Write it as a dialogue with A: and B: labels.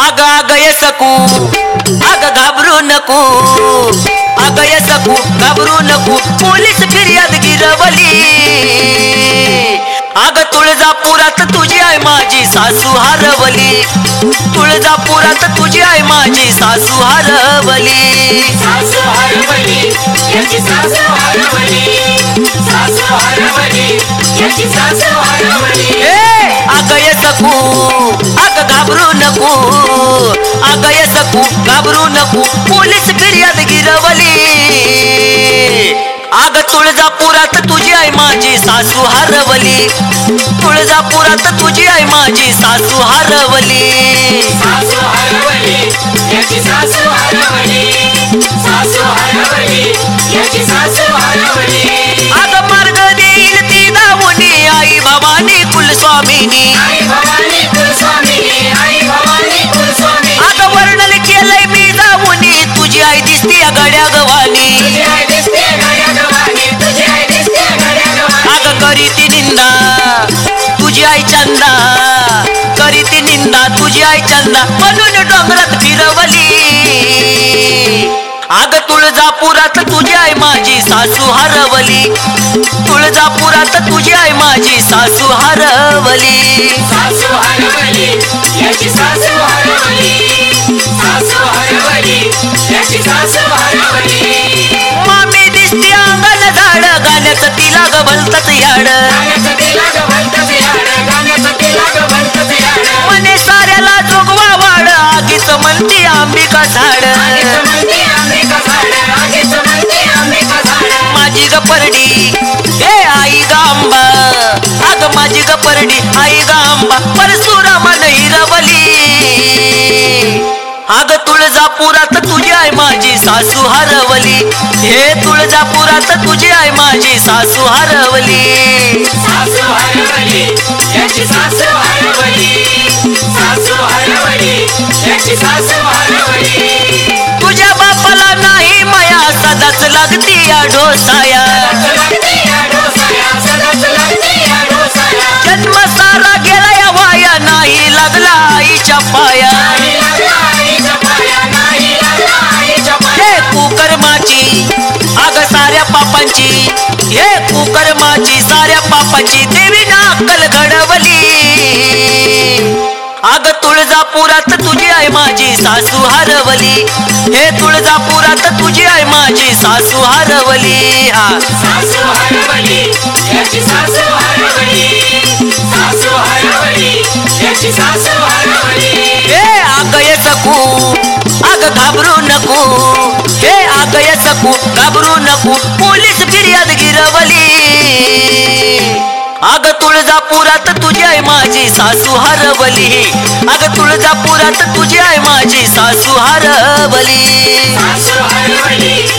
A: अग अग ये सकू अग घाबरू नको अग सकू घाबरू नको पोलीस फिर्याद गिरवली. अग तुळजापुरात तुझी आहे माझी सासू हरवली. तुळजापुरात तुझी आहे माझी सासू हरवली.
B: सासू हरवली याची सासू हरवली. सासू हरवली याची सासू हरवली.
A: ए अग ये सकू घाबरू नको. अग ये सकू घाबरू नको. पोलीस फिर्याद गिरवली. अग तुळजापुरात तुझी आई माझी सासू हरवली. तुळजापुरात तुझी आई माझी सासू हरवली.
B: सासू हरवली याची सासू हरवली. सासू हरवली याची सासू हरवली.
A: अग मार्ग देईल ती दावणी आई भवानी कुलस्वामिनी. चंदा. करी ती निंदा तुझी आई चंदा. म्हणून डोंगरात फिरवली. अग तुळजापुरात तुझी आई माझी सासू हरवली. तुळजापुरात तुझी आई माझी सासू हरवली.
B: सासू हरवली याची सासू हरवली. सासू हरवली याची सासू हरवली.
A: मामी दिसती अंगण झाड गाण्याचं तिला ग भलतच याड.
B: गाण्याचं तिला
A: झाड. माझी ग परडी ए आई ग आंबा अग माझी ग परडी आई ग आंबा परशुरामन हिरवली. अग तुळजापुरात तुझी आई माझी सासू हरवली. हे तुळजापुरात तुझी आई माझी सासू हरवली.
B: सासू हरवली.
A: तुझ्या बापाला नाही माया सदाच लागती या ढोसाया. जन्म सारा गेला या वाया नाही लागला आईच्या पाया. हे कुकर्माची अग साऱ्या पापांची. हे कुकर्माची साऱ्या पापाची. देवी नाकल घडवली. तुळजापुरात तुझी आई माझी सासू हरवली. हे तुळजापुरात तुझी आई माझी सासू हरवली. हा.
B: सासू हरवली याची सासू हरवली. सासू हरवली याची सासू हरवली.
A: हे आगय सकू अग घाबरू नको. हे आगय सकू घाबरू नको. पोलीस फिर्याद गिरवली. अग तुळजापुरात तुझी आहे माझी सासू हरवली. अग तुळजापुरात तुझी आहे माझी सासू हरवली. सासू हरवली.